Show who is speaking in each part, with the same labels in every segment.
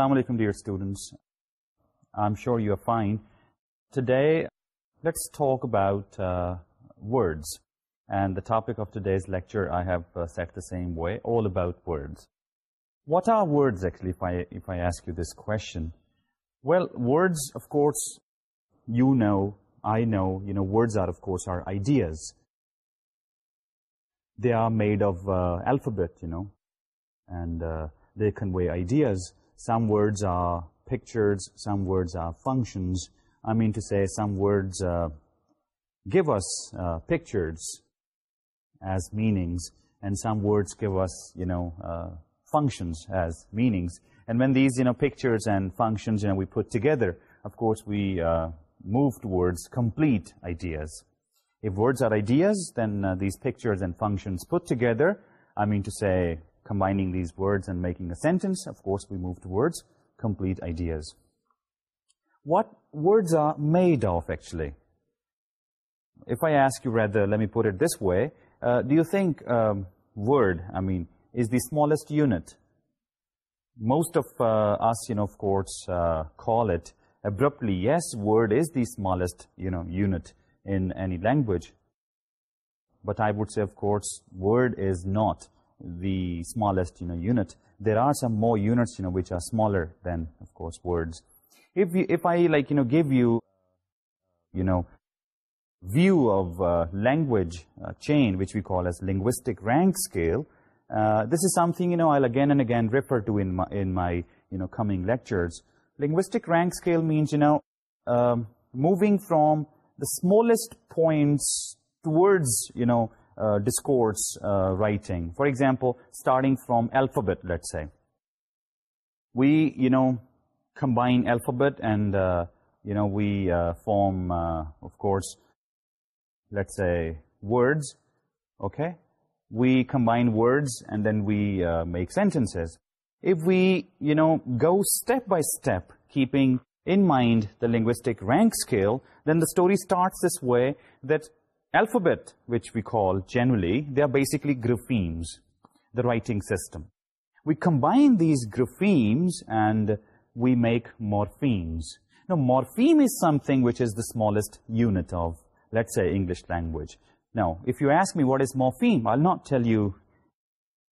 Speaker 1: Assalamu dear students. I'm sure you are fine. Today, let's talk about uh, words. And the topic of today's lecture, I have uh, set the same way, all about words. What are words actually, if I, if I ask you this question? Well, words, of course, you know, I know, you know, words are, of course, are ideas. They are made of uh, alphabet, you know, and they convey ideas some words are pictures, some words are functions. I mean to say some words uh, give us uh, pictures as meanings and some words give us, you know, uh, functions as meanings. And when these, you know, pictures and functions, you know, we put together, of course, we move towards complete ideas. If words are ideas, then these pictures and functions put together, I mean to say combining these words and making a sentence, of course, we move towards complete ideas. What words are made of, actually? If I ask you rather, let me put it this way, uh, do you think um, word, I mean, is the smallest unit? Most of uh, us, you know, of course, uh, call it abruptly, yes, word is the smallest, you know, unit in any language. But I would say, of course, word is not the smallest you know, unit. There are some more units you know, which are smaller than, of course, words. If, you, if I like, you know, give you, you know, view of uh, language uh, chain, which we call as linguistic rank scale, uh, this is something, you know, I'll again and again refer to in my, in my you know, coming lectures. Linguistic rank scale means, you know, um, moving from the smallest points towards, you know, uh, discourse uh, writing. For example, starting from alphabet, let's say. We, you know, combine alphabet and, uh, you know, we form, of course, let's say, words, okay? We combine words and then we make sentences. If we, you know, go step by step, keeping in mind the linguistic rank scale, then the story starts this way that alphabet which we call generally they are basically graphemes the writing system. We combine these graphemes and we make morphemes. Now morpheme is something which is the smallest unit of let's say english language. Now if you ask me what is morpheme i'll not tell you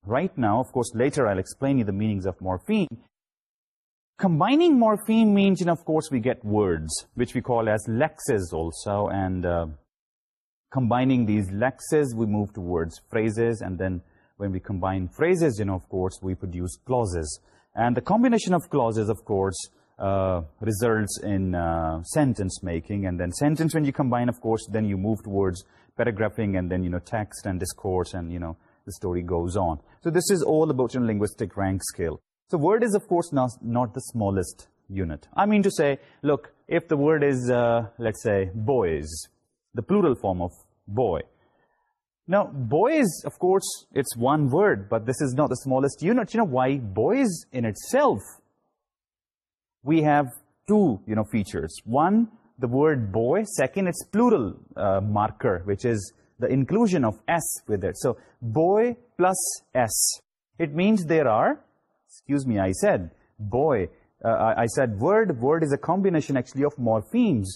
Speaker 1: right now. Of course later i'll explain you the meanings of morpheme. Combining morpheme means and of course we get words which we call as lexes also and uh, combining these lexes, we move towards phrases, and then when we combine phrases, you know, of course, we produce clauses. And the combination of clauses, of course, uh, results in uh, sentence making, and then sentence when you combine, of course, then you move towards paragraphing, and then, you know, text and discourse, and, you know, the story goes on. So this is all about your linguistic rank scale. So word is, of course, not, not the smallest unit. I mean to say, look, if the word is, uh, let's say, boys, the plural form of boy. Now, boys, of course, it's one word, but this is not the smallest unit. You know why? Boys in itself, we have two, you know, features. One, the word boy. Second, it's plural uh, marker, which is the inclusion of S with it. So, boy plus S. It means there are, excuse me, I said boy. Uh, I said word. Word is a combination, actually, of morphemes.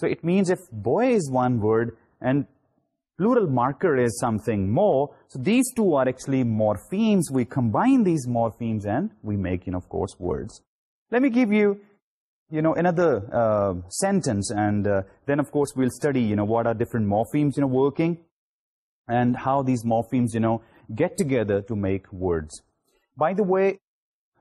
Speaker 1: So it means if boy is one word and plural marker is something more, so these two are actually morphemes. We combine these morphemes and we make, you know, of course, words. Let me give you, you know another uh, sentence and uh, then of course we'll study you know what are different morphemes you know working and how these morphemes you know get together to make words by the way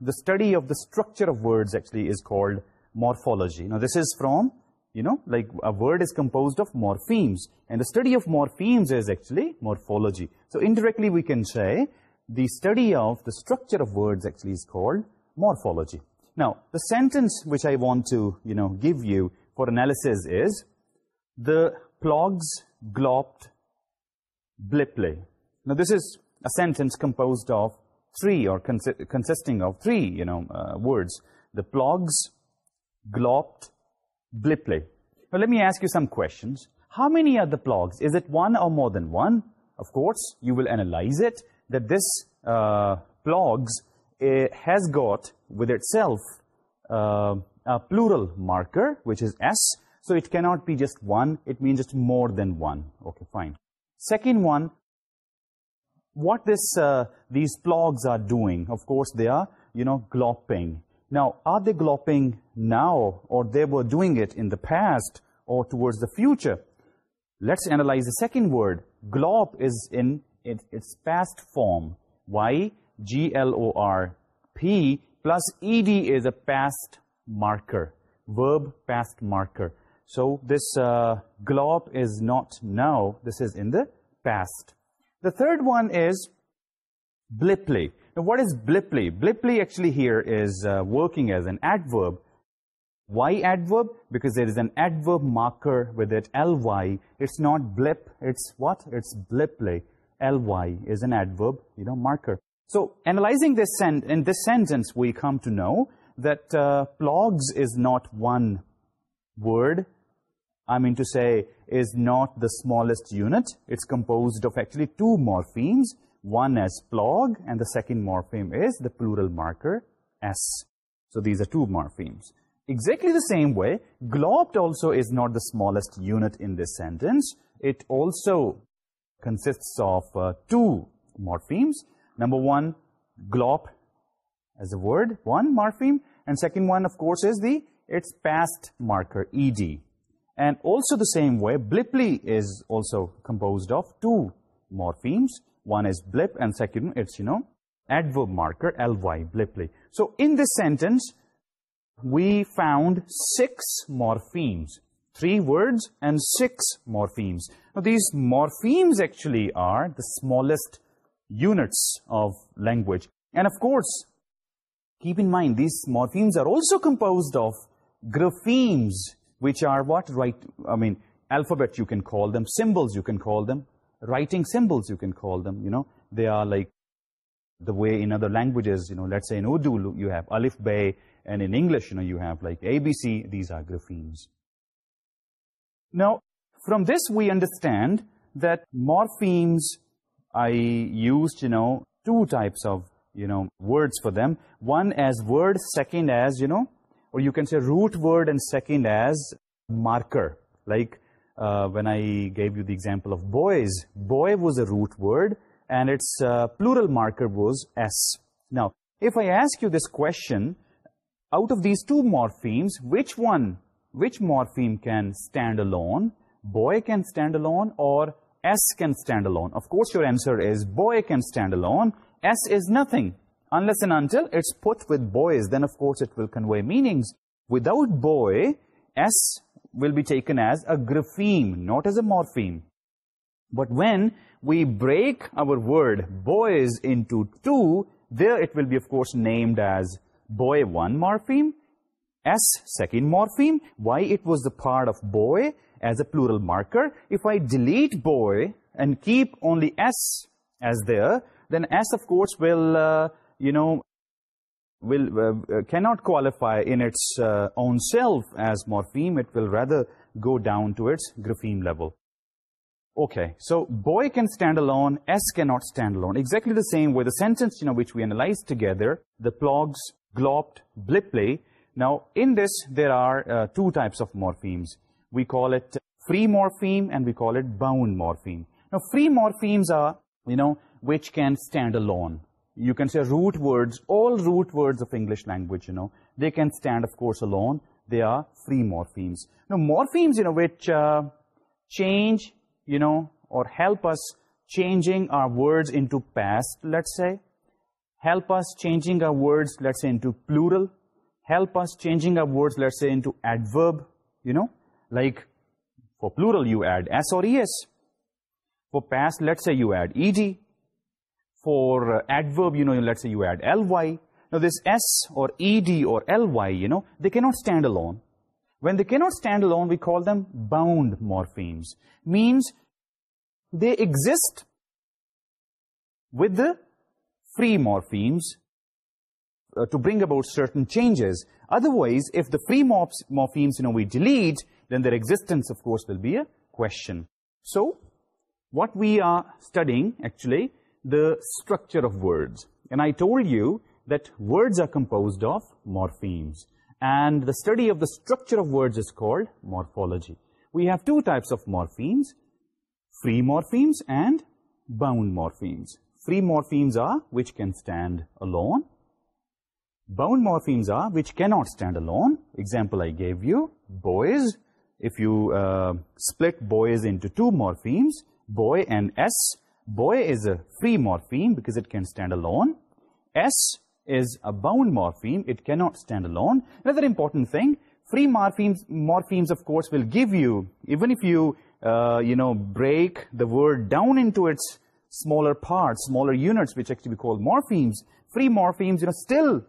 Speaker 1: the study of the structure of words actually is called morphology now this is from you know, like a word is composed of morphemes. And the study of morphemes is actually morphology. So indirectly we can say the study of the structure of words actually is called morphology. Now, the sentence which I want to, you know, give you for analysis is the plogs glopped bliply. Now, this is a sentence composed of three or consisting of three, you know, uh, words. The plogs glopped Bliply. Now let me ask you some questions. How many are the plugs? Is it one or more than one? Of course, you will analyze it. That this uh, plugs eh, has got with itself uh, a plural marker, which is S. So it cannot be just one. It means just more than one. Okay, fine. Second one, what this uh, these plugs are doing, of course, they are, you know, glopping. Now, are they glopping now or they were doing it in the past or towards the future? Let's analyze the second word. Glop is in it, its past form. Why? G-L-O-R-P plus E-D is a past marker. Verb past marker. So this uh, glop is not now. This is in the past. The third one is bliply. Now, what is bliply? Bliply actually here is uh, working as an adverb. Why adverb? Because there is an adverb marker with it, ly. It's not blip. It's what? It's bliply. ly is an adverb, you know, marker. So, analyzing this sen in this sentence, we come to know that uh, blogs is not one word. I mean to say, is not the smallest unit. It's composed of actually two morphemes one as plog and the second morpheme is the plural marker s. So these are two morphemes. Exactly the same way, glopped also is not the smallest unit in this sentence. It also consists of uh, two morphemes. Number one, glop as a word, one morpheme. And second one, of course, is the its past marker, ed. And also the same way, bliply is also composed of two morphemes. One is blip and second it's, you know, adverb marker, ly, bliply. So in this sentence, we found six morphemes. Three words and six morphemes. Now these morphemes actually are the smallest units of language. And of course, keep in mind, these morphemes are also composed of graphemes, which are what, right, I mean, alphabet you can call them, symbols you can call them, writing symbols, you can call them, you know, they are like the way in other languages, you know, let's say in Urdu, you have Alif Bay, and in English, you know, you have like ABC, these are graphemes. Now, from this, we understand that morphemes, I used, you know, two types of, you know, words for them. One as word, second as, you know, or you can say root word and second as marker, like marker. Uh, when I gave you the example of boys, boy was a root word and its uh, plural marker was S. Now, if I ask you this question, out of these two morphemes, which one, which morpheme can stand alone? Boy can stand alone or S can stand alone? Of course, your answer is boy can stand alone. S is nothing unless and until it's put with boys. Then, of course, it will convey meanings. Without boy, S will be taken as a grapheme, not as a morpheme. But when we break our word boys into two, there it will be, of course, named as boy one morpheme, S second morpheme, why it was the part of boy as a plural marker. If I delete boy and keep only S as there, then S, of course, will, uh, you know, Will uh, uh, cannot qualify in its uh, own self as morpheme. It will rather go down to its grapheme level. Okay, so boy can stand alone, S cannot stand alone. Exactly the same way the sentence, you know, which we analyzed together, the plogs, glopped, bliply. Now, in this, there are uh, two types of morphemes. We call it free morpheme and we call it bound morpheme. Now, free morphemes are, you know, which can stand alone you can say root words, all root words of English language, you know, they can stand, of course, alone. They are free morphemes. Now, morphemes, you know, which uh, change, you know, or help us changing our words into past, let's say. Help us changing our words, let's say, into plural. Help us changing our words, let's say, into adverb, you know. Like, for plural, you add S or ES. For past, let's say, you add ED for uh, adverb, you know, let's say you add ly. Now this s or ed or ly, you know, they cannot stand alone. When they cannot stand alone, we call them bound morphemes. Means they exist with the free morphemes uh, to bring about certain changes. Otherwise, if the free morphemes, you know, we delete, then their existence, of course, will be a question. So, what we are studying, actually, the structure of words. And I told you that words are composed of morphemes. And the study of the structure of words is called morphology. We have two types of morphemes, free morphemes and bound morphemes. Free morphemes are which can stand alone. Bound morphemes are which cannot stand alone. Example I gave you, boys. If you uh, split boys into two morphemes, boy and S, boy is a free morpheme because it can stand alone. S is a bound morpheme. It cannot stand alone. Another important thing, free morphemes, morphemes of course, will give you, even if you, uh, you know, break the word down into its smaller parts, smaller units, which actually we call morphemes, free morphemes, you know, still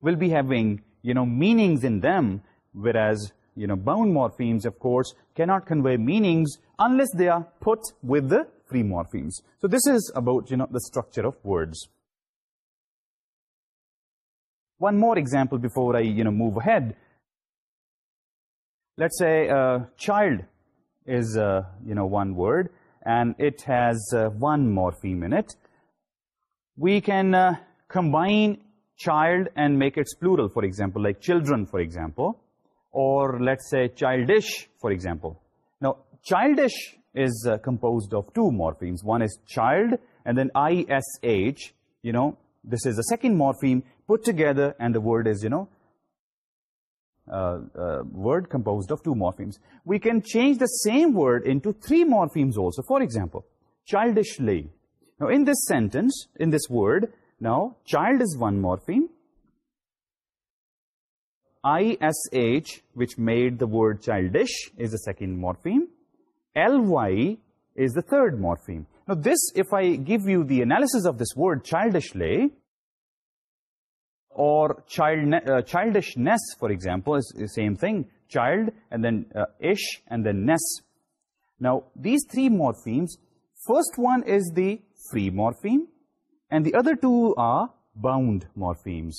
Speaker 1: will be having, you know, meanings in them, whereas, you know, bound morphemes, of course, cannot convey meanings unless they are put with the free morphemes. So this is about, you know, the structure of words. One more example before I, you know, move ahead. Let's say uh, child is, uh, you know, one word, and it has uh, one morpheme in it. We can uh, combine child and make its plural, for example, like children, for example, or let's say childish, for example. Now, childish is uh, composed of two morphemes. One is child and then ISH, you know, this is the second morpheme put together and the word is, you know, uh, uh, word composed of two morphemes. We can change the same word into three morphemes also. For example, childishly. Now, in this sentence, in this word, now, child is one morpheme, ISH, which made the word childish, is the second morpheme. LY is the third morpheme. Now this, if I give you the analysis of this word childishly, or uh, childishness, for example, is the same thing, child, and then uh, ish, and then ness. Now, these three morphemes, first one is the free morpheme, and the other two are bound morphemes.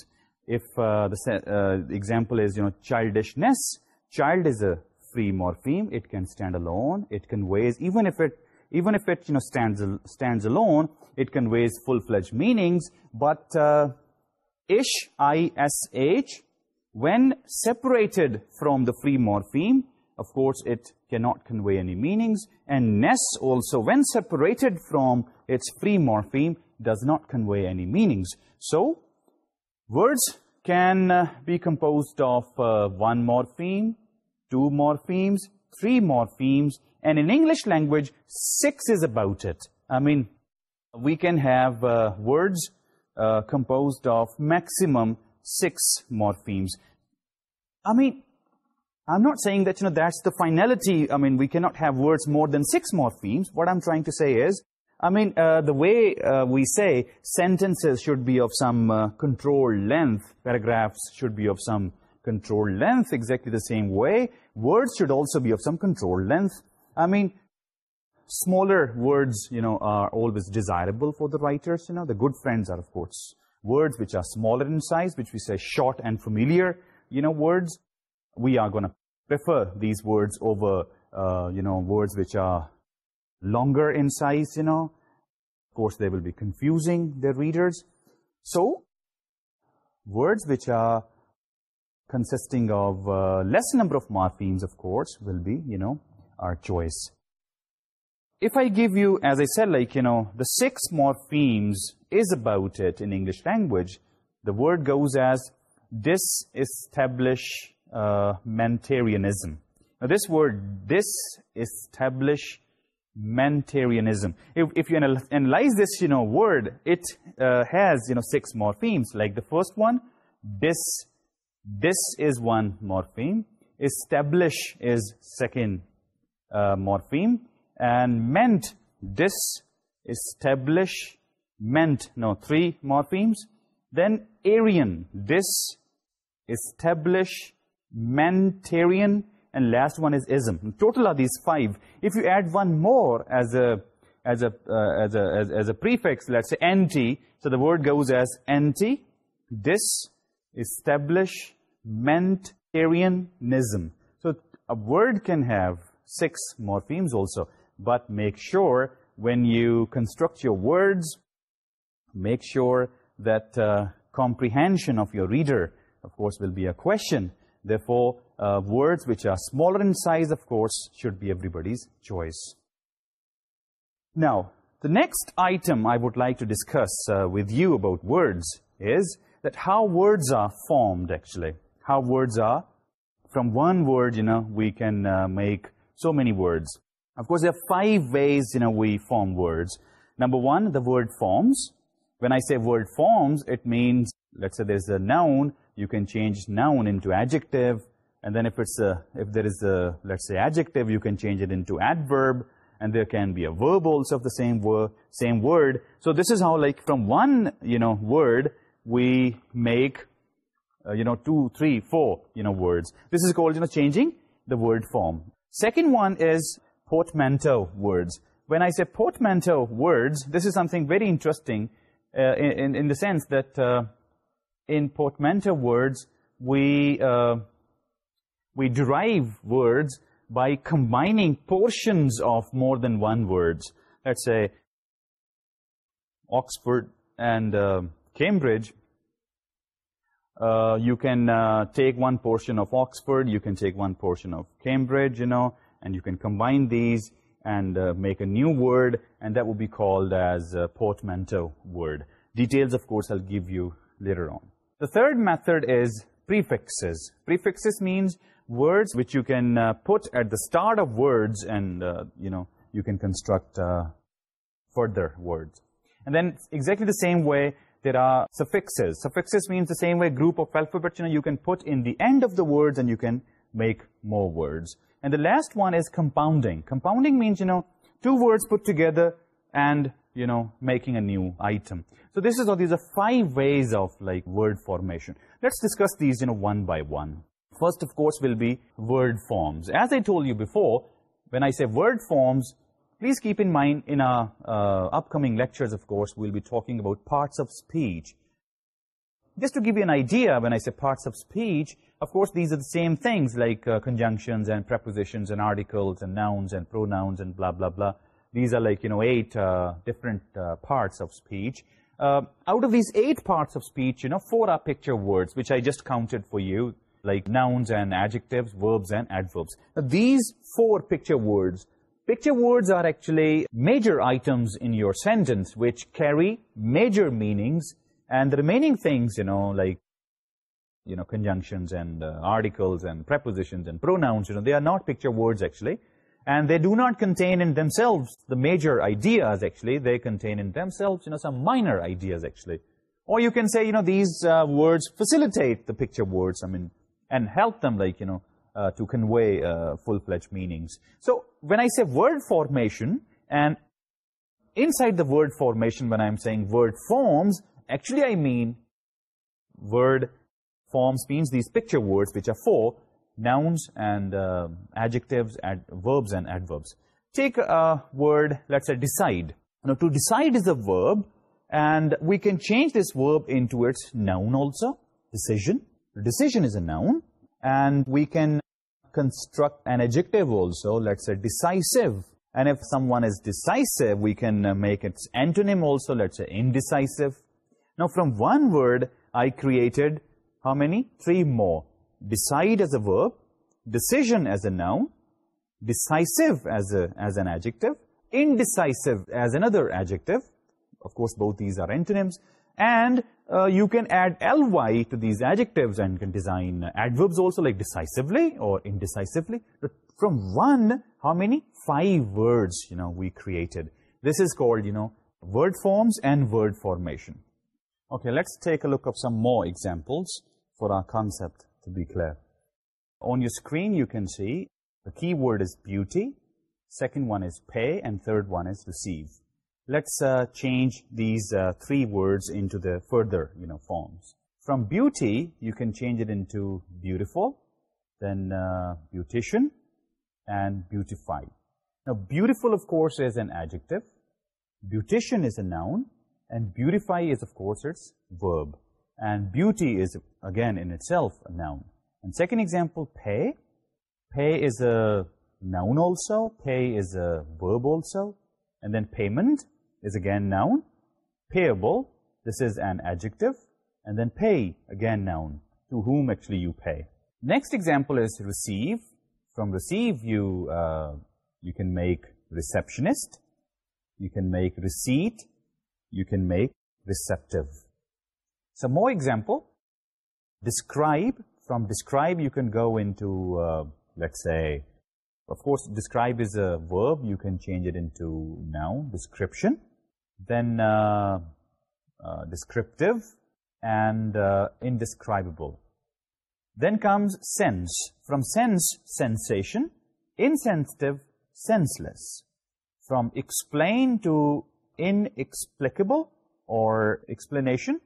Speaker 1: Example uh, the you know uh, childishness, child is a free morpheme. It can stand alone. It can ways even if it even if it you know stands stands alone it conveys full fledged meanings but uh, ish i s h when separated from the free morpheme of course it cannot convey any meanings and ness also when separated from its free morpheme does not convey any meanings so words can uh, be composed of uh, one morpheme, two morphemes, three morphemes, and in English language, six is about it. I mean, we can have uh, words composed of maximum six morphemes. I mean, I'm not saying that, you know, that's the finality. I mean, we cannot have words more than six morphemes. What I'm trying to say is, I mean, uh, the way uh, we say sentences should be of some uh, control length, paragraphs should be of some control length exactly the same way, words should also be of some control length. I mean, smaller words, you know, are always desirable for the writers, you know. The good friends are, of course, words which are smaller in size, which we say short and familiar, you know, words. We are going to prefer these words over, you know, words which are longer in size, you know. Of course, they will be confusing the readers. So, words which are consisting of uh, less number of morphemes, of course, will be, you know, our choice. If I give you, as I said, like, you know, the six morphemes is about it in English language, the word goes as disestablishmentarianism. Uh, now, this word, disestablishmentarianism, Mentarianism. If, if you analyze this, you know, word, it uh, has, you know, six morphemes. Like the first one, this, this is one morpheme. Establish is second uh, morpheme. And meant, this, establish, meant, no, three morphemes. Then Aryan, this, establish, mentarian, and last one is ism. Total are these five. If you add one more as a, as a, uh, as a, as, a prefix, let's say anti, so the word goes as anti, this, establish, mentarianism. So a word can have six morphemes also, but make sure when you construct your words, make sure that uh, comprehension of your reader, of course, will be a question. Therefore, uh, words which are smaller in size, of course, should be everybody's choice. Now, the next item I would like to discuss uh, with you about words is that how words are formed, actually. How words are, from one word, you know, we can uh, make so many words. Of course, there are five ways, you know, we form words. Number one, the word forms. When I say word forms, it means, let's say there's a noun, you can change noun into adjective, and then if it's a, if there is a let's say adjective you can change it into adverb and there can be a verb also of the same word same word. So this is how like from one you know word we make uh, you know two three four you know words. This is called you know changing the word form. Second one is portmanteau words. When i say portmanteau words this is something very interesting uh, in, in the sense that uh, in portmanteau words we we derive words by combining portions of more than one words. Let's say Oxford and uh, Cambridge, uh, you can uh, take one portion of Oxford, you can take one portion of Cambridge, you know, and you can combine these and make a new word, and that will be called as a portmanteau word. Details, of course, I'll give you later on. The third method is prefixes. Prefixes means words which you can uh, put at the start of words and, uh, you know, you can construct uh, further words. And then exactly the same way, there are suffixes. Suffixes means the same way group of alphabet, you you can put in the end of the words and you can make more words. And the last one is compounding. Compounding means, you know, two words put together and, you know, making a new item. So this is all, these are five ways of, like, word formation. Let's discuss these, you know, one by one first of course will be word forms. As I told you before, when I say word forms, please keep in mind in our uh, upcoming lectures of course, we'll be talking about parts of speech. Just to give you an idea when I say parts of speech, of course these are the same things like uh, conjunctions and prepositions and articles and nouns and pronouns and blah blah blah. These are like, you know, eight uh, different parts of speech. Out of these eight parts of speech, you know, four are picture words, which I just counted for you like nouns and adjectives, verbs and adverbs. Now, these four picture words, picture words are actually major items in your sentence which carry major meanings and the remaining things, you know, like, you know, conjunctions and uh, articles and prepositions and pronouns, you know, they are not picture words actually. And they do not contain in themselves the major ideas actually. They contain in themselves, you know, some minor ideas actually. Or you can say, you know, these uh, words facilitate the picture words. I mean, and help them like you know uh, to convey uh, full-fledged meanings. So when I say word formation and inside the word formation when I'm saying word forms actually I mean word forms means these picture words which are for nouns and uh, adjectives and verbs and adverbs. Take a word let's say decide. Now to decide is a verb and we can change this verb into its noun also decision. Decision is a noun and we can construct an adjective also, let's say decisive. And if someone is decisive, we can uh, make its antonym also, let's say indecisive. Now from one word, I created how many? Three more. Decide as a verb, decision as a noun, decisive as, an adjective, indecisive as another adjective. Of course, both these are antonyms and uh, you can add ly to these adjectives and can design adverbs also like decisively or indecisively. From one, how many? Five words, you know, we created. This is called, you know, word forms and word formation. Okay, let's take a look of some more examples for our concept to be clear. On your screen, you can see the key word is beauty, second one is pay, and third one is receive let's uh, change these uh, three words into the further you know forms. From beauty you can change it into beautiful then uh, beautician and beautify. now beautiful of course is an adjective. Beautician is a noun and beautify is of course its verb. And beauty is again in itself a noun. And second example pay. Pay is a noun also. Pay is a verb also. And then payment is again noun. Payable, this is an adjective. And then pay, again noun. To whom actually you pay. Next example is receive. From receive, you, uh, you can make receptionist. You can make receipt. You can make receptive. So more example. Describe. From describe, you can go into, uh, let's say, of course, describe is a verb. You can change it into noun, description then uh, uh, descriptive and uh, indescribable. Then comes sense. From sense, sensation. Insensitive, senseless. From explain to inexplicable or explanation.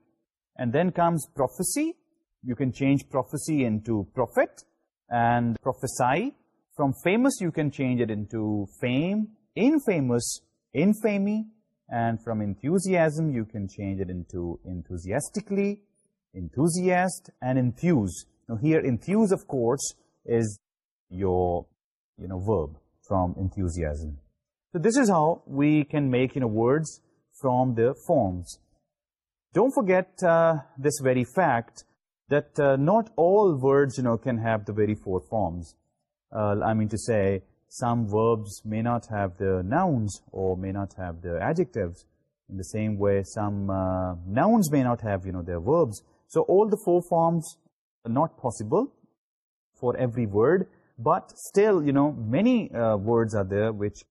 Speaker 1: And then comes prophecy. You can change prophecy into prophet and prophesy. From famous, you can change it into fame. Infamous, infamy, and from enthusiasm you can change it into enthusiastically, enthusiast, and enthuse. Now here enthuse of course is your you know verb from enthusiasm. So this is how we can make you know words from the forms. Don't forget uh, this very fact that uh, not all words you know can have the very four forms. Uh, I mean to say some verbs may not have the nouns or may not have the adjectives. In the same way some uh, nouns may not have you know their verbs. So all the four forms are not possible for every word but still you know many uh, words are there which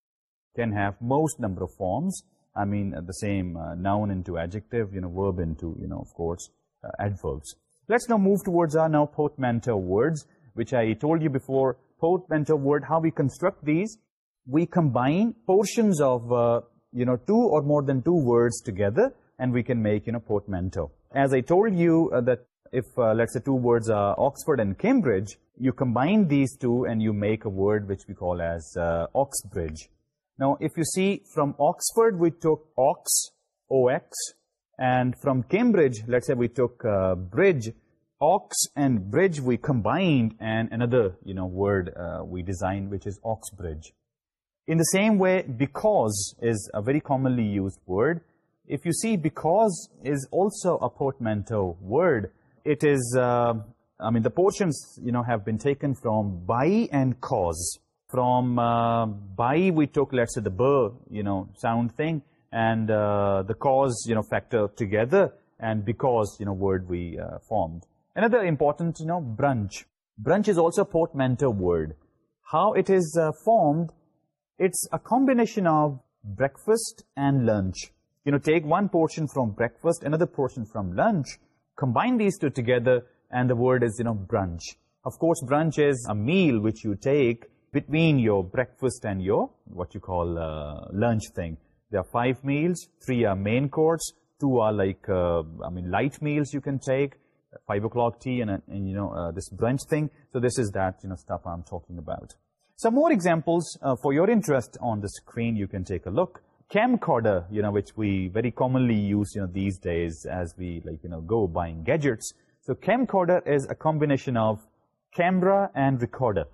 Speaker 1: can have most number of forms. I mean the same uh, noun into adjective you know verb into you know of course adverbs. Let's now move towards our now portmanteau words which i told you before Portmanteau word, how we construct these, we combine portions of, uh, you know, two or more than two words together, and we can make, you know, portmanteau. As I told you uh, that if, uh, let's say, two words are Oxford and Cambridge, you combine these two and you make a word which we call as uh, Oxbridge. Now, if you see, from Oxford we took ox, ox, and from Cambridge, let's say we took uh, bridge, Ox and bridge we combined and another, you know, word uh, we designed which is Oxbridge. In the same way, because is a very commonly used word. If you see, because is also a portmanteau word. It is, uh, I mean, the portions, you know, have been taken from by and cause. From uh, by, we took, let's say, the bur, you know, sound thing, and uh, the cause, you know, factor together, and because, you know, word we formed. Another important you know, brunch. Brunch is also a portmanteau word. How it is uh, formed, it's a combination of breakfast and lunch. You know, take one portion from breakfast, another portion from lunch, combine these two together, and the word is, you know, brunch. Of course, brunch is a meal which you take between your breakfast and your, what you call, uh, lunch thing. There are five meals, three are main courts. two are like, uh, I mean, light meals you can take, 5 o'clock tea and, you know, uh, this brunch thing. So this is that, you know, stuff I'm talking about. Some more examples uh, for your interest on the screen, you can take a look. Camcorder, you know, which we very commonly use, you know, these days as we, like, you know, go buying gadgets. So camcorder is a combination of camera and recorder.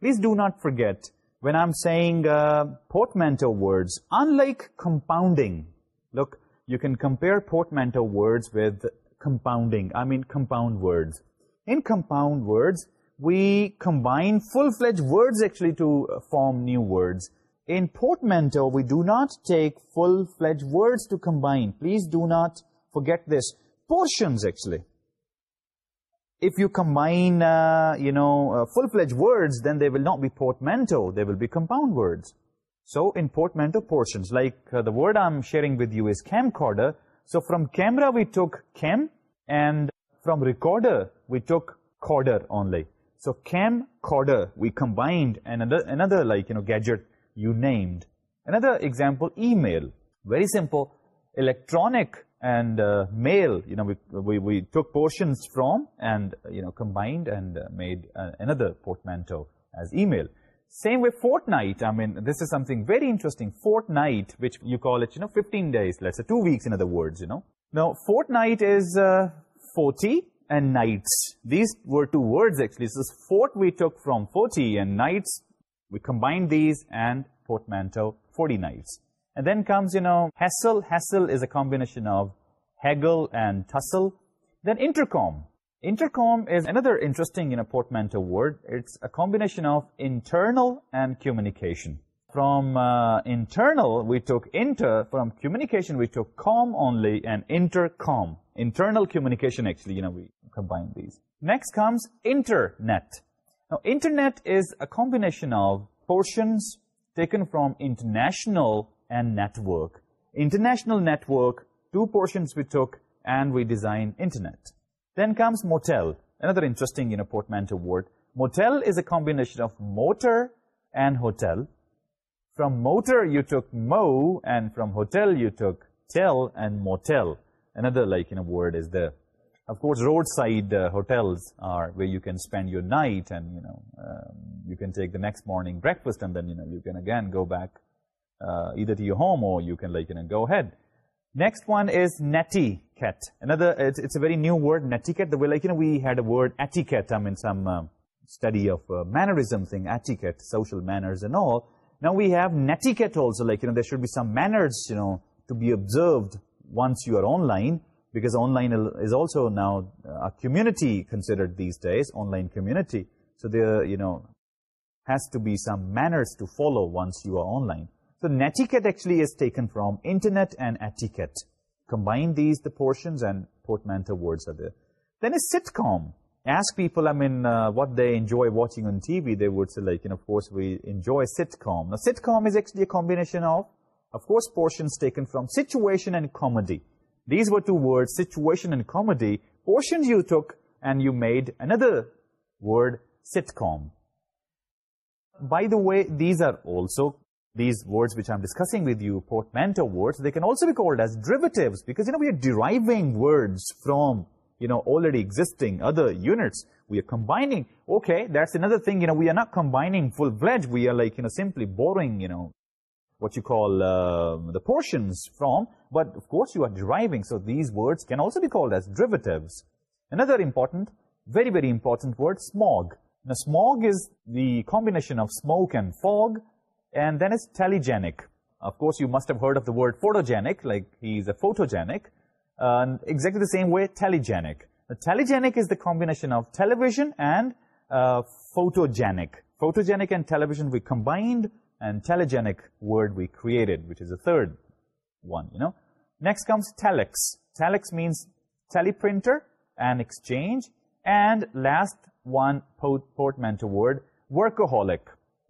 Speaker 1: Please do not forget, when I'm saying uh, portmanteau words, unlike compounding, look, you can compare portmanteau words with compounding. I mean compound words. In compound words, we combine full-fledged words actually to uh, form new words. In portmanteau, we do not take full-fledged words to combine. Please do not forget this. Portions, actually. If you combine, uh, you know, uh, full-fledged words, then they will not be portmanteau. They will be compound words. So, in portmanteau, portions. Like, the word I'm sharing with you is camcorder. So, from camera, we took cam, and from recorder we took corder only. So camcorder we combined another another like you know gadget you named. Another example email. Very simple. Electronic and uh, mail. You know we, we took portions from and you know combined and uh, made uh, another portmanteau as email. Same with fortnight i mean this is something very interesting. Fortnight which you call it you know 15 days let's say two weeks in other words you know. Now, fortnight is uh, 40 and nights. These were two words actually. This is fort we took from 40 and nights. We combined these and portmanteau, 40 nights. And then comes, you know, hassle. Hassle is a combination of haggle and tussle. Then intercom. Intercom is another interesting, you know, portmanteau word. It's a combination of internal and communication from uh, internal, we took inter, from communication, we took com only and intercom. Internal communication actually, you know, we combine these. Next comes internet. Now, internet is a combination of portions taken from international and network. International network, two portions we took and we designed internet. Then comes motel, another interesting, you know, portmanteau word. Motel is a combination of motor and hotel from motor you took mo and from hotel you took tell and motel. Another like you know word is the of course roadside uh, hotels are where you can spend your night and you know um, you can take the next morning breakfast and then you know you can again go back uh, either to your home or you can like you know go ahead. Next one is netiquette. Another it's, it's a very new word netiquette. The way like you know we had a word etiquette i mean some uh, study of uh, mannerism thing etiquette social manners and all now we have netiquette also like you know there should be some manners you know to be observed once you are online because online is also now uh, a community considered these days online community. So there you know has to be some manners to follow once you are online. So netiquette actually is taken from internet and etiquette. Combine these the portions and portmanteau words are there. Then a sitcom. Ask people, I mean, uh, what they enjoy watching on TV, they would say, like, you know, of course, we enjoy sitcom. Now, sitcom is actually a combination of, of course, portions taken from situation and comedy. These were two words, situation and comedy. Portions you took and you made another word, sitcom. By the way, these are also, these words which I'm discussing with you, portmanteau words, they can also be called as derivatives because, you know, we are deriving words from you know, already existing other units. We are combining. Okay, that's another thing, you know, we are not combining full-fledged. We are like, you know, simply borrowing, you know, what you call uh, the portions from. But of course you are deriving. So these words can also be called as derivatives. Another important, very, very important word, smog. Now smog is the combination of smoke and fog. And then it's telegenic. Of course, you must have heard of the word photogenic, like he's a photogenic exactly the same way telegenic. Telegenic is the combination of television and uh, photogenic. Photogenic and television we combined and telegenic word we created, which is the third one, you know. Next comes telex. Telex means teleprinter and exchange. And last one portmanteau word, workaholic.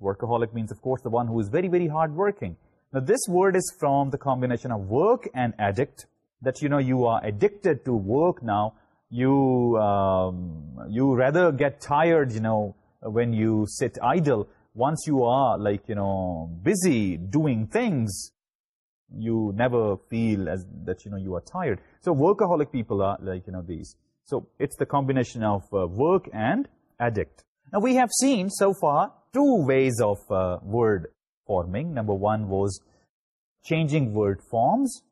Speaker 1: Workaholic means, of course, the one who is very, very hardworking. Now, this word is from the combination of work and addict, that you know you are addicted to work now you um, you rather get tired you know when you sit idle. Once you are like you know busy doing things you never feel as that you know you are tired. So workaholic people are like you know these. So it's the combination of uh, work and addict. Now we have seen so far two ways of uh, word forming. Number one was changing word forms.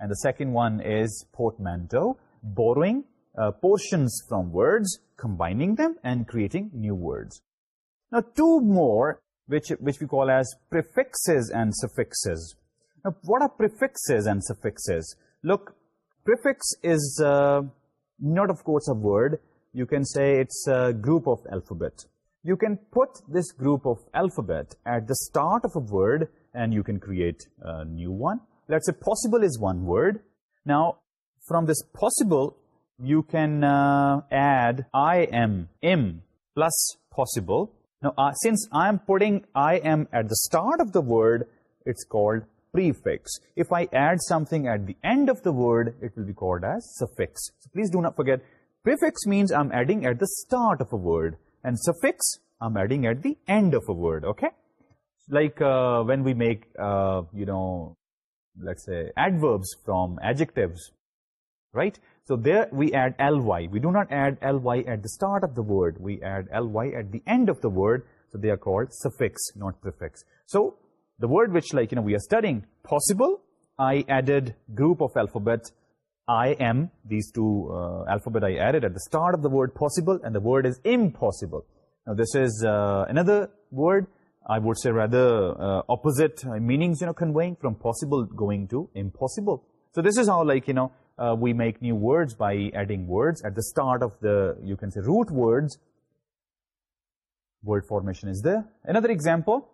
Speaker 1: And the second one is portmanteau, borrowing uh, portions from words, combining them, and creating new words. Now, two more, which, which we call as prefixes and suffixes. Now, what are prefixes and suffixes? Look, prefix is uh, not, of course, a word. You can say it's a group of alphabet. You can put this group of alphabet at the start of a word, and you can create a new one. Let's a possible is one word now from this possible add I am I am plus possible. Now, uh, since I am putting I am at the start of the word, it's called prefix. If I add something at the end of the word, it will be called as suffix. So please do not forget, prefix means I'm adding at the start of a word and suffix, I'm adding at the end of a word, okay? Like uh, when we make, uh, you know, let's say adverbs from adjectives right? So there we add ly. We do not add ly at the start of the word. We add ly at the end of the word. So they are called suffix not prefix. So the word which like you know we are studying possible i added group of alphabet i am these two uh, alphabet i added at the start of the word possible and the word is impossible. Now this is uh, another word I would say rather uh, opposite uh, meanings, you know, conveying from possible going to impossible. So this is how like, you know, uh, we make new words by adding words at the start of the, you can say, root words. Word formation is there. Another example,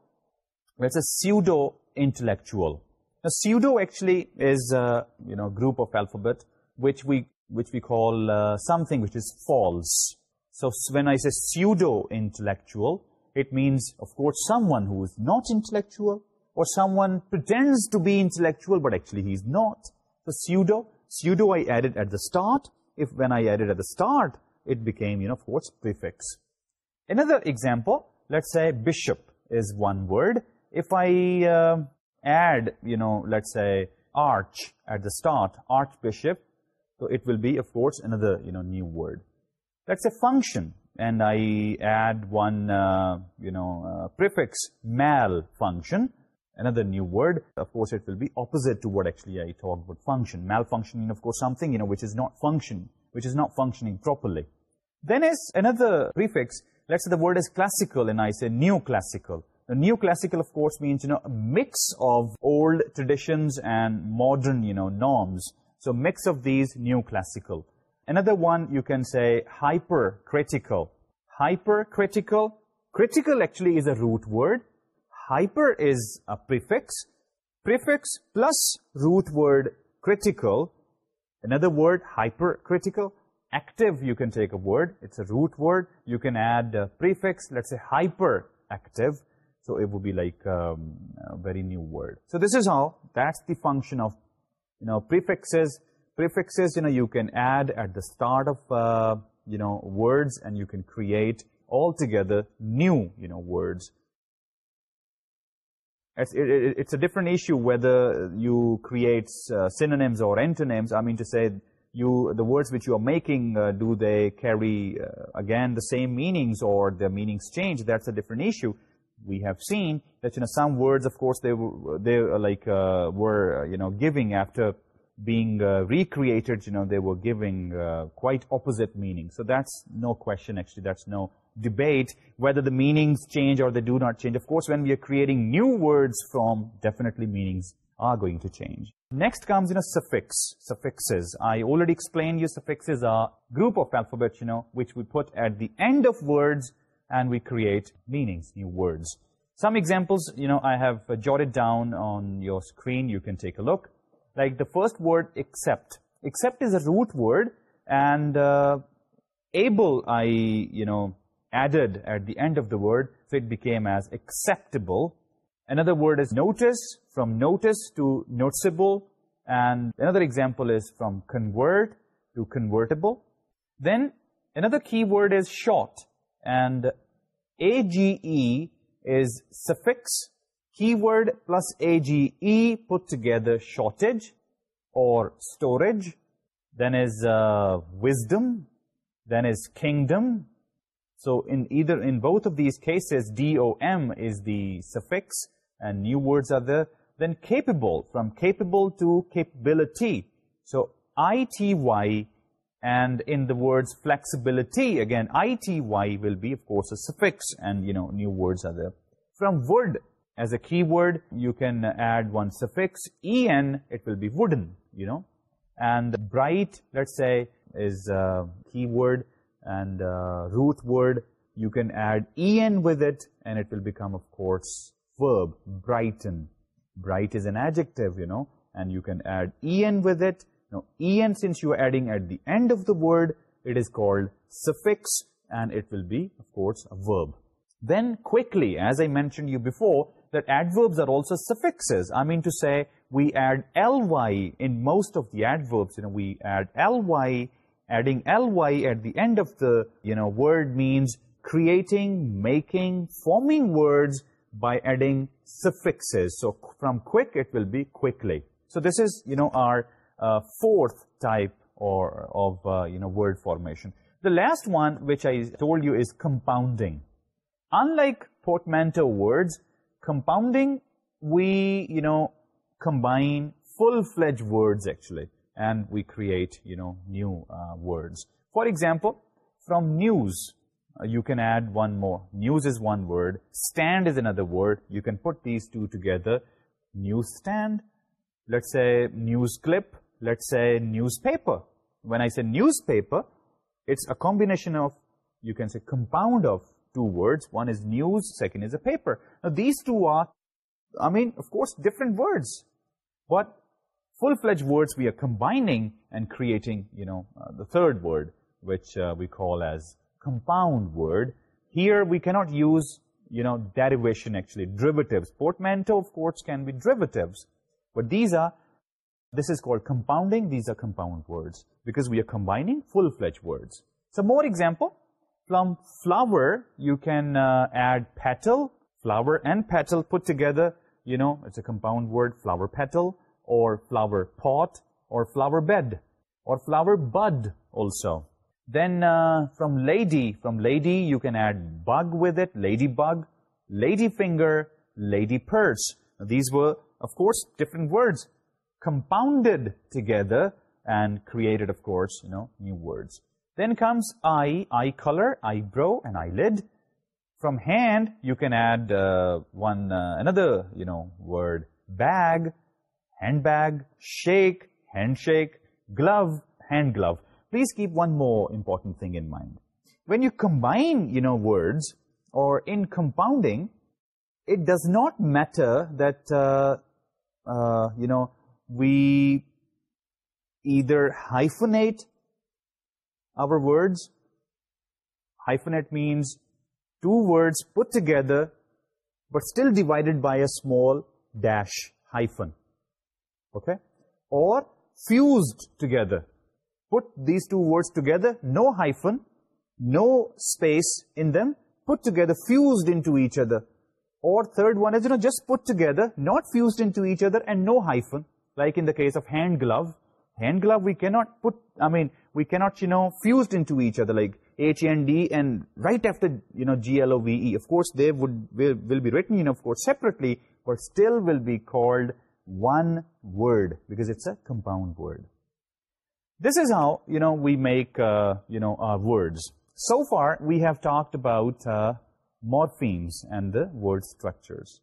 Speaker 1: that's a pseudo-intellectual. Now, pseudo actually is, a you know, group of alphabet, which we, which we call something which is false. So when I say pseudo-intellectual, it means, of course, someone who is not intellectual, or someone pretends to be intellectual but actually he is not. So pseudo, pseudo, I added at the start. if when I added at the start, it became, you know, of course, prefix. Another example, let's say bishop is one word. If I uh, add, you know, let's say arch at the start, archbishop, so it will be, of course, another, you know, new word. Let's say function. And I add one, uh, you know uh, prefix male another new word. Of course, it will be opposite to what actually I talked about function. Malfunctioning, of course, something, you know, which is not functioning, which is not functioning properly. Then is another prefix. Let's say the word is classical and I say new classical. The new classical, of course, means, you know, a mix of old traditions and modern, you know, norms. So mix of these new classical. Another one you can say hypercritical. Hypercritical. Critical actually is a root word. Hyper is a prefix. Prefix plus root word critical. Another word hypercritical. Active you can take a word. It's a root word. You can add a prefix. Let's say hyperactive. So it would be like um, a very new word. So this is how that's the function of you know prefixes prefixes you know you can add at the start of uh, you know words and you can create altogether new you know words. It's a different issue whether you create uh, synonyms or antonyms. I mean to say you the words which you are making uh, do they carry again the same meanings or their meanings change? That's a different issue. We have seen that you know some words of course they were they like were you know giving after being uh, recreated, you know, they were giving uh, quite opposite meaning. So that's no question, actually. That's no debate whether the meanings change or they do not change. Of course, when we are creating new words from, definitely meanings are going to change. Next comes, you know, suffix, suffixes. I already explained you suffixes are group of alphabets, you know, which we put at the end of words and we create meanings, new words. Some examples, you know, I have uh, jotted down on your screen. You can take a look like the first word except except is a root word, and uh, able I, you know, added at the end of the word, so it became as acceptable. another word is notice, from notice to noticeable, and another example is from convert to convertible. Then another key word is short, and AGE is suffix keyword plus AGE put together shortage or storage, then is uh, wisdom, then is kingdom. So in either in both of these cases, D-O-M is the suffix and new words are there. Then capable, from capable to capability. So I-T-Y and in the words flexibility, again, I-T-Y will be, of course, a suffix and, you know, new words are there. From word, as a keyword you can add one suffix en it will be wooden you know. And bright let's say is a keyword and a root word. You can add en with it and it will become of course verb brighten. Bright is an adjective you know and you can add en with it. Now en since you are adding at the end of the word it is called suffix and it will be of course a verb. Then quickly as i mentioned you before that adverbs are also suffixes. I mean to say we add ly in most of the adverbs. You know, we add ly. Adding ly at the end of the you know word means creating, making, forming words by adding suffixes. So from quick, it will be quickly. So this is you know our uh, fourth type or of uh, you know word formation. The last one, which I told you, is compounding. Unlike portmanteau words, compounding, we, you know, combine full-fledged words, actually, and we create, you know, new uh, words. For example, from news, uh, you can add one more. News is one word. Stand is another word. You can put these two together. News stand. Let's say news clip. Let's say newspaper. When I say newspaper, it's a combination of, you can say, compound of two words. One is news, second is a paper. Now, these two are, I mean, of course, different words. But full-fledged words we are combining and creating, you know, uh, the third word, which uh, we call as compound word. Here, we cannot use, you know, derivation actually, derivatives. Portmanteau, of course, can be derivatives. But these are, this is called compounding. These are compound words because we are combining full-fledged words. Some more example plum flower, you can uh, add petal, flower and petal put together. You know, it's a compound word, flower petal, or flower pot, or flower bed, or flower bud also. Then uh, from lady, from lady, you can add bug with it, lady bug, lady finger, lady purse. These were, of course, different words compounded together and created, of course, you know, new words. Then comes eye, eye color, eyebrow, and eyelid. From hand, you can add uh, one uh, another you know word, bag, handbag, shake, handshake, glove, hand glove. Please keep one more important thing in mind. When you combine, you know, words or in compounding, it does not matter that, uh, you know, we either hyphenate our words. Hyphenate means two words put together but still divided by a small dash hyphen. Okay? Or fused together. Put these two words together, no hyphen, no space in them, put together, fused into each other. Or third one is, you know, just put together, not fused into each other, and no hyphen, like in the case of hand glove hand glove we cannot put i mean we cannot you know fused into each other like h and d and right after you know g l o v e. Of course they would will, be written in of course separately but still will be called one word because it's a compound word. This is how you know we make uh, you know our words. So far we have talked about uh, morphemes and the word structures.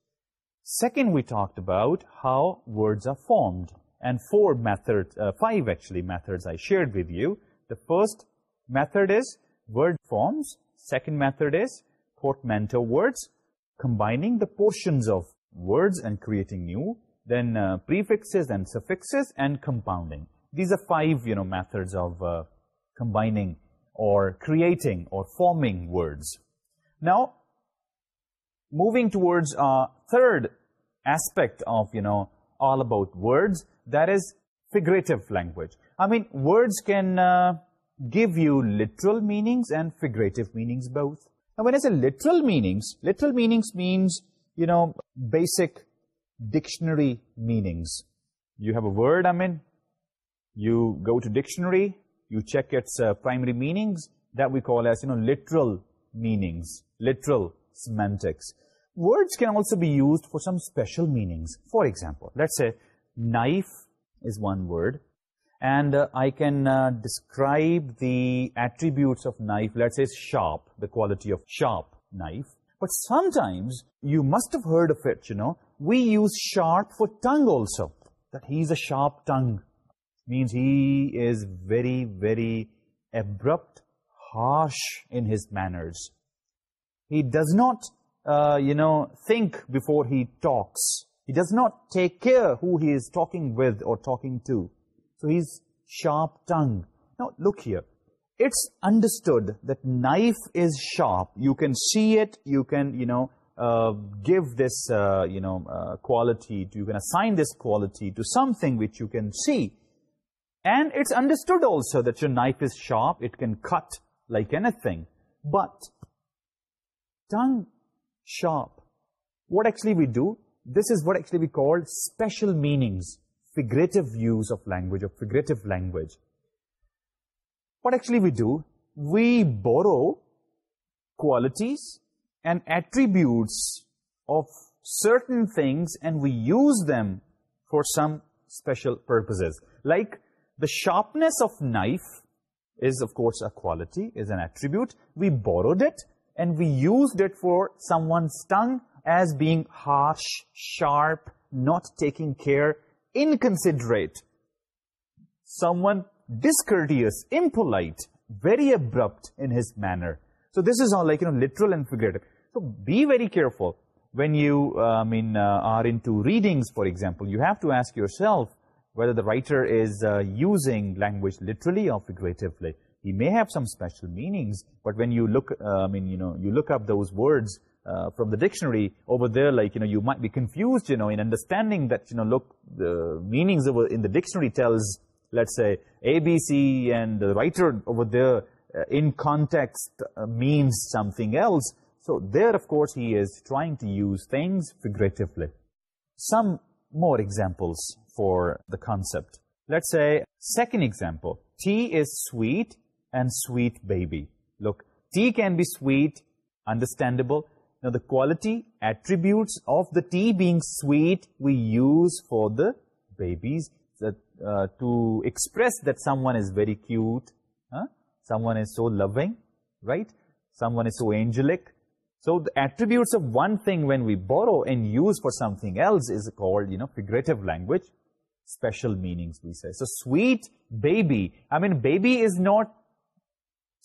Speaker 1: Second we talked about how words are formed and four methods, uh, five actually methods I shared with you. The first method is word forms. Second method is portmanteau words, combining the portions of words and creating new. Then uh, prefixes and suffixes and compounding. These are five, you know, methods of uh, combining or creating or forming words. Now, moving towards our third aspect of, you know, all about words that is figurative language i mean words can uh, give you literal meanings and figurative meanings both and when I say literal meanings, literal meanings means, you know, basic dictionary meanings. You have a word, I mean, you go to dictionary, you check its uh, primary meanings that we call as, you know, literal meanings, literal semantics words can also be used for some special meanings. For example, let's say knife is one word and uh, I can uh, describe the attributes of knife. Let's say sharp, the quality of sharp knife. But sometimes you must have heard of it, you know. We use sharp for tongue also. That he's a sharp tongue means he is very, very abrupt, harsh in his manners. He does not you know think before he talks he does not take care who he is talking with or talking to so he is sharp tongue no look here it's understood that knife is sharp you can see it you can you know give this you know quality you can assign this quality to something which you can see and it's understood also that your knife is sharp it can cut like anything but tongue sharp. What actually we do? This is what actually we call special meanings, figurative use of language or figurative language. What actually we do? We borrow qualities and attributes of certain things and we use them for some special purposes. Like the sharpness of knife is, of course, a quality, is an attribute. We borrowed it and we used it for someone's tongue as being harsh, sharp, not taking care, inconsiderate. Someone discourteous, impolite, very abrupt in his manner. So this is all like, you know, literal and figurative. So be very careful when you, uh, mean, uh, are into readings, for example. You have to ask yourself whether the writer is uh, using language literally or figuratively he may have some special meanings, but when you look, uh, I mean, you know, you look up those words uh, from the dictionary over there, like, you know, you might be confused, you know, in understanding that, you know, look, the meanings in the dictionary tells, let's say, ABC and the writer over there uh, in context means something else. So there, of course, he is trying to use things figuratively. Some more examples for the concept. Let's say, second example, tea is sweet and sweet baby. Look, tea can be sweet, understandable. Now, the quality attributes of the tea being sweet, we use for the babies uh, to express that someone is very cute, huh? someone is so loving, right? Someone is so angelic. So, the attributes of one thing when we borrow and use for something else is called, you know, figurative language. Special meanings, we say. So, sweet baby. I mean, baby is not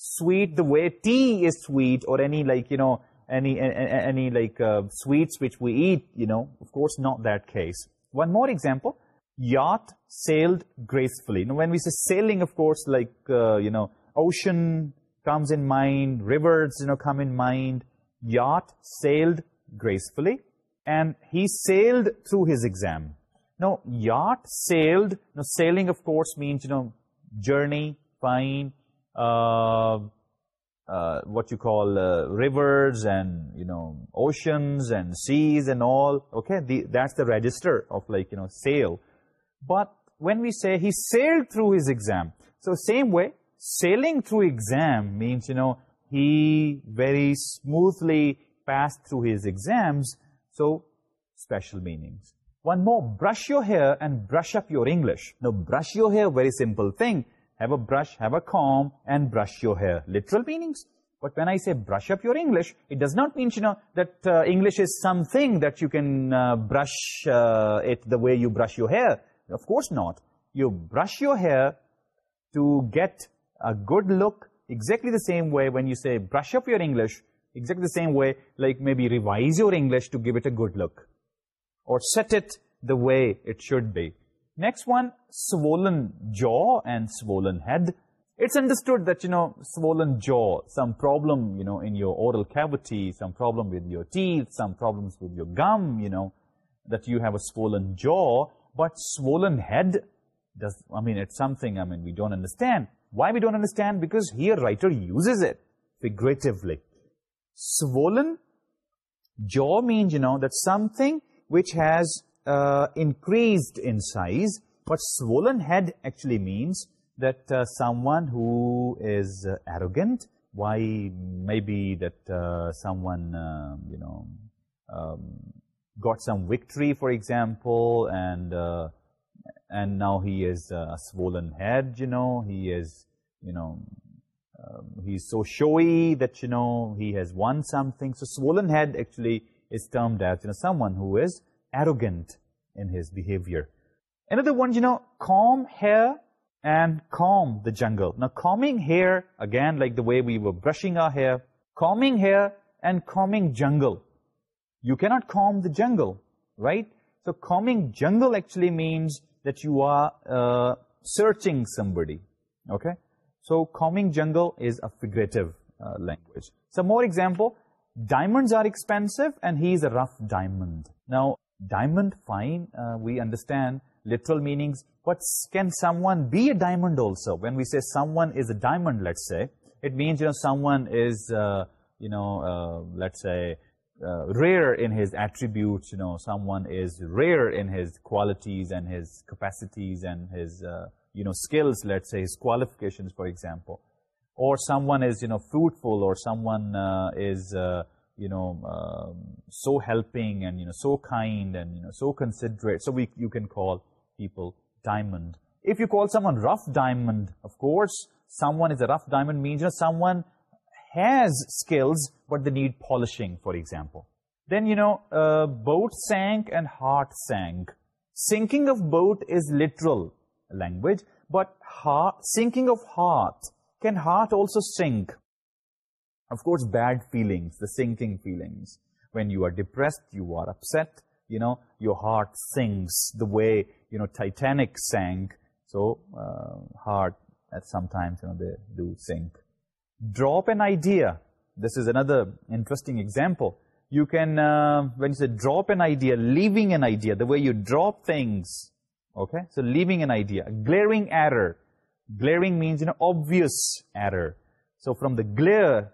Speaker 1: sweet the way tea is sweet or any like you know any any like uh, sweets which we eat you know of course not that case. One more example yacht sailed gracefully. Now when we say sailing of course like uh, you know ocean comes in mind rivers you know come in mind. Yacht sailed gracefully and he sailed through his exam. Now yacht sailed now sailing of course means you know journey fine. Uh, uh, what you call uh, rivers and, you know, oceans and seas and all. Okay, that's the register of like, you know, sail. But when we say he sailed through his exam, so same way, sailing through exam means, you know, he very smoothly passed through his exams. So, special meanings. One more, brush your hair and brush up your English. Now, brush your hair, very simple thing have a brush, have a comb, and brush your hair. Literal meanings. But when I say brush up your English, it does not mean, you know, that uh, English is something that you can uh, brush uh, it the way you brush your hair. Of course not. You brush your hair to get a good look exactly the same way when you say brush up your English, exactly the same way, like maybe revise your English to give it a good look. Or set it the way it should be. Next one, swollen jaw and swollen head. It's understood that, you know, swollen jaw, some problem, you know, in your oral cavity, some problem with your teeth, some problems with your gum, you know, that you have a swollen jaw, but swollen head, does I mean, it's something, I mean, we don't understand. Why we don't understand? Because here, writer uses it figuratively. Swollen jaw means, you know, that something which has uh, increased in size but swollen head actually means that uh, someone who is uh, arrogant why maybe that someone um, you know um, got some victory for example and and now he is a swollen head you know he is you know um, he's so showy that you know he has won something. So swollen head actually is termed as you know someone who is Arrogant in his behavior. Another one, you know, calm hair and calm the jungle. Now, calming hair, again, like the way we were brushing our hair, Calming hair and calming jungle. You cannot calm the jungle, right? So, calming jungle actually means that you are uh, searching somebody, okay? So, calming jungle is a figurative uh, language. Some more example, diamonds are expensive and he is a rough diamond. Now, diamond fine uh, we understand literal meanings but can someone be a diamond also? When we say someone is a diamond let's say it means you know someone is uh, you know uh, let's say rare in his attributes you know someone is rare in his qualities and his capacities and his you know skills let's say his qualifications for example. Or someone is you know fruitful or someone is you know, um, so helping and, you know, so kind and, you know, so considerate. So we, you can call people diamond. If you call someone rough diamond, of course, someone is a rough diamond means, you someone has skills, but they need polishing, for example. Then, you know, uh, boat sank and heart sank. Sinking of boat is literal language,
Speaker 2: but heart, sinking of heart, can heart also sink? of course bad feelings the sinking feelings. When you are depressed you are upset you know your heart sinks the way you know titanic sank. So uh, heart at sometimes you know they do sink. Drop an idea. This is another interesting example. You can uh, when you say drop an idea leaving an idea the way you drop things okay? So leaving an idea glaring error. Glaring means you know obvious error. So from the glare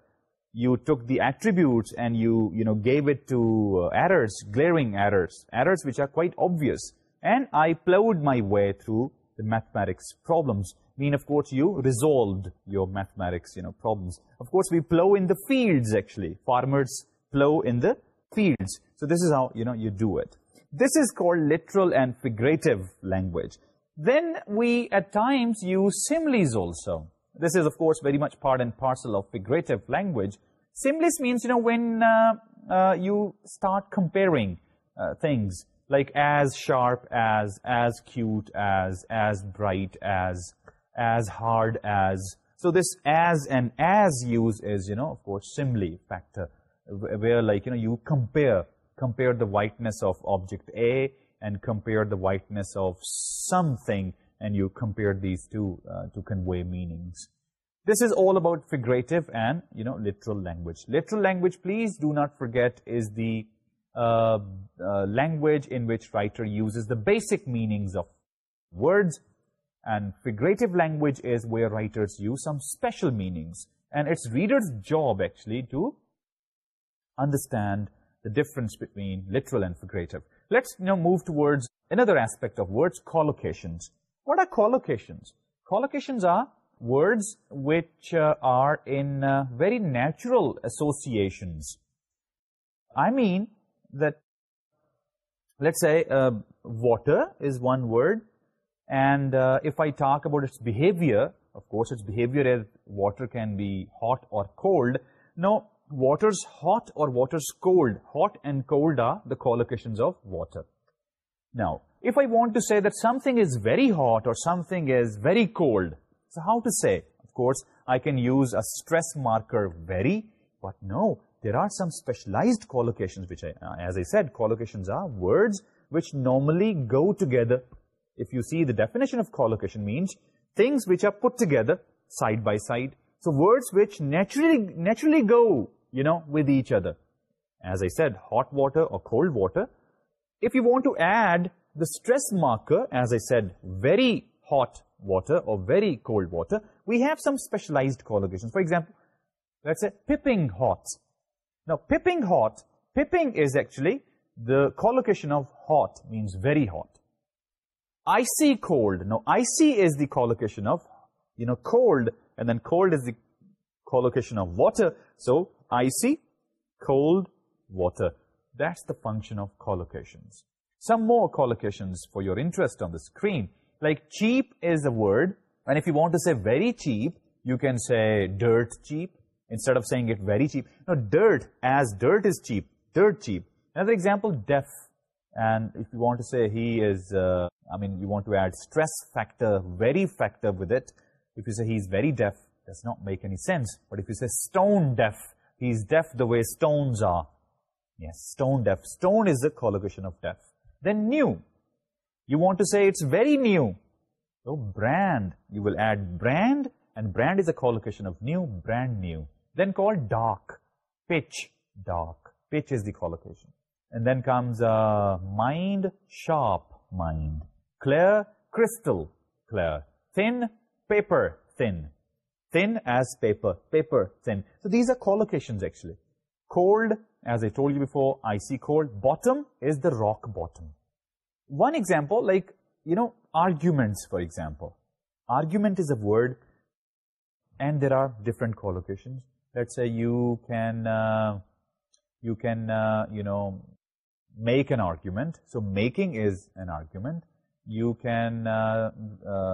Speaker 2: you took the attributes and you, you know, gave it to uh, errors, glaring errors, errors which are quite obvious. And I plowed my way through the mathematics problems. I mean, of course, you resolved your mathematics, you know, problems. Of course, we plow in the fields, actually. Farmers plow in the fields. So this is how, you know, you do it. This is called literal and figurative language. Then we, at times, use similes also this is, of course, very much part and parcel of figurative language. Similes means, you know, when uh, uh, you start comparing uh, things, like as sharp, as as cute, as as bright, as as hard, as. So this as and as use is, you know, of course, simile factor, where, like, you know, you compare, compare the whiteness of object A and compare the whiteness of something and you compare these two uh, to convey meanings. This is all about figurative and, you know, literal language. Literal language, please do not forget, is the uh, uh, language in which writer uses the basic meanings of words. And figurative language is where writers use some special meanings. And it's reader's job, actually, to understand the difference between literal and figurative. Let's you now move towards another aspect of words, collocations. What are collocations? Collocations are words which uh, are in uh, very natural associations. I mean that, let's say, uh, water is one word. And uh, if I talk about its behavior, of course, its behavior is water can be hot or cold. Now, water's hot or water's cold. Hot and cold are the collocations of water. Now, if I want to say that something is very hot or something is very cold, so how to say? Of course, I can use a stress marker very, but no, there are some specialized collocations, which, I, uh, as I said, collocations are words which normally go together. If you see, the definition of collocation means things which are put together side by side. So words which naturally, naturally go, you know, with each other. As I said, hot water or cold water, if you want to add the stress marker, as I said, very hot water or very cold water, we have some specialized collocations. For example, let's say pipping hot. Now, pipping hot, pipping is actually the collocation of hot means very hot. Icy cold, now icy is the collocation of, you know, cold, and then cold is the collocation of water. So, icy, cold, water. That's the function of collocations. Some more collocations for your interest on the screen. Like cheap is a word. And if you want to say very cheap, you can say dirt cheap instead of saying it very cheap. Now dirt as dirt is cheap. Dirt cheap. Another example, deaf. And if you want to say he is, uh, I mean, you want to add stress factor, very factor with it. If you say he is very deaf, does not make any sense. But if you say stone deaf, he is deaf the way stones are yes stone deaf. Stone is the collocation of deaf. Then new. You want to say it's very new. So brand. You will add brand and brand is a collocation of new brand new. Then called dark. Pitch. Dark. Pitch is the collocation. And then comes a mind. Sharp mind. Clear. Crystal. Clear. Thin. Paper. Thin. Thin as paper. Paper. Thin. So these are collocations actually. Cold as I told you before, I see cold. Bottom is the rock bottom. One example, like, you know, arguments, for example. Argument is a word, and there are different collocations. Let's say you can, uh, you can, uh, you know, make an argument. So making is an argument. You can, uh,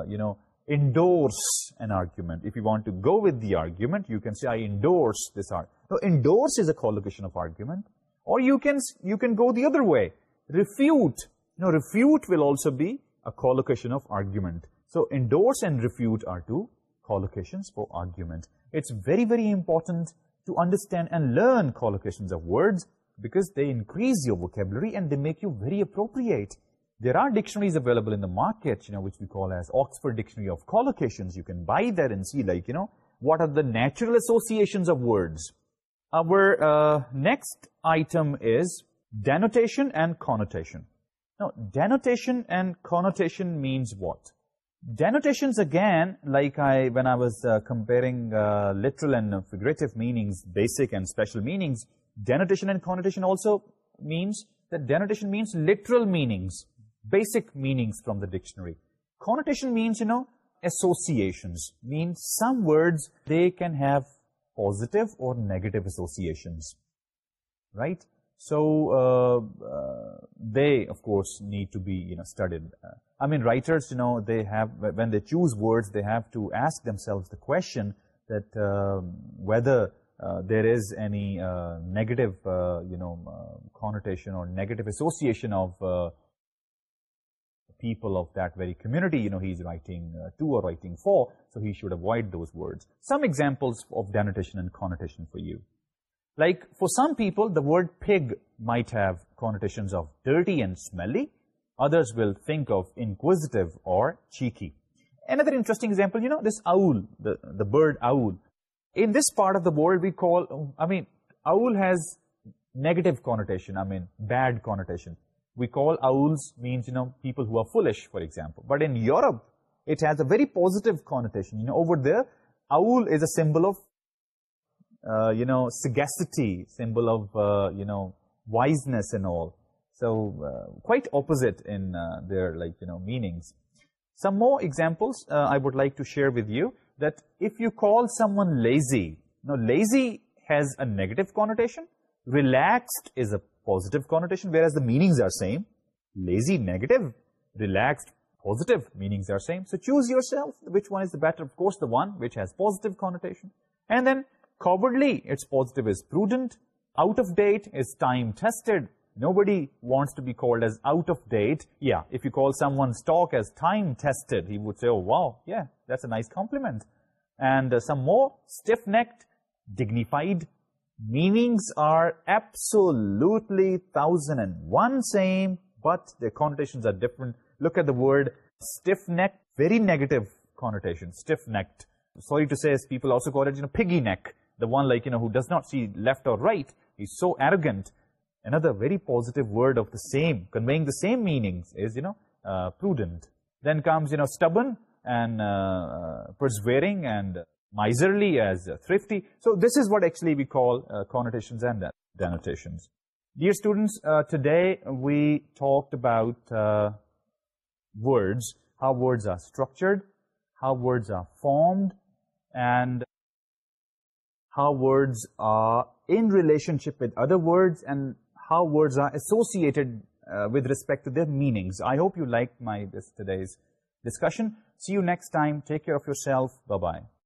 Speaker 2: you know, endorse an argument. If you want to go with the argument, you can say, I endorse this argument. Now, endorse is a collocation of argument. Or you can you can go the other way. Refute. Now, refute will also be a collocation of argument. So, endorse and refute are two collocations for argument. It's very, very important to understand and learn collocations of words because they increase your vocabulary and they make you very appropriate. There are dictionaries available in the market, you know, which we call as Oxford Dictionary of Collocations. You can buy that and see, like, you know, what are the natural associations of words. Our uh, next item is denotation and connotation. Now, denotation and connotation means what? Denotations, again, like I, when I was uh, comparing uh, literal and figurative meanings, basic and special meanings, denotation and connotation also means that denotation means literal meanings basic meanings from the dictionary. Connotation means, you know, associations. Means some words, they can have positive or negative associations. Right? So, uh, uh, they, of course, need to be, you know, studied. Uh, I mean, writers, you know, they have, when they choose words, they have to ask themselves the question that uh, whether uh, there is any uh, negative, you know, connotation or negative association of people of that very community, you know, he's writing uh, to or writing for, so he should avoid those words. Some examples of denotation and connotation for you. Like, for some people, the word pig might have connotations of dirty and smelly. Others will think of inquisitive or cheeky. Another interesting example, you know, this owl, the, the bird owl. In this part of the world, we call, I mean, owl has negative connotation, I mean, bad connotation we call owls means, you know, people who are foolish, for example. But in Europe, it has a very positive connotation. You know, over there, owl is a symbol of, uh, you know, sagacity, symbol of, uh, you know, wiseness and all. So, uh, quite opposite in uh, their, like, you know, meanings. Some more examples I would like to share with you that if you call someone lazy, now, lazy has a negative connotation. Relaxed is a positive connotation, whereas the meanings are same. Lazy, negative, relaxed, positive meanings are same. So choose yourself which one is the better. Of course, the one which has positive connotation. And then cowardly, its positive is prudent. Out of date is time-tested. Nobody wants to be called as out of date. Yeah, if you call someone's talk as time-tested, he would say, oh, wow, yeah, that's a nice compliment. And uh, some more, stiff-necked, dignified, meanings are absolutely thousand and one same, but the connotations are different. Look at the word stiff-necked, very negative connotation, stiff-necked. Sorry to say, as people also call it, you know, piggy neck. The one like, you know, who does not see left or right. He's so arrogant. Another very positive word of the same, conveying the same meanings is, you know, uh, prudent. Then comes, you know, stubborn and uh, persevering and miserly, as thrifty. So this is what actually we call uh, connotations and denotations. Dear students, uh, today we talked about uh, words, how words are structured, how words are formed, and how words are in relationship with other words and how words are associated uh, with respect to their meanings. I hope you liked my this today's discussion. See you next time. Take care of yourself. Bye-bye.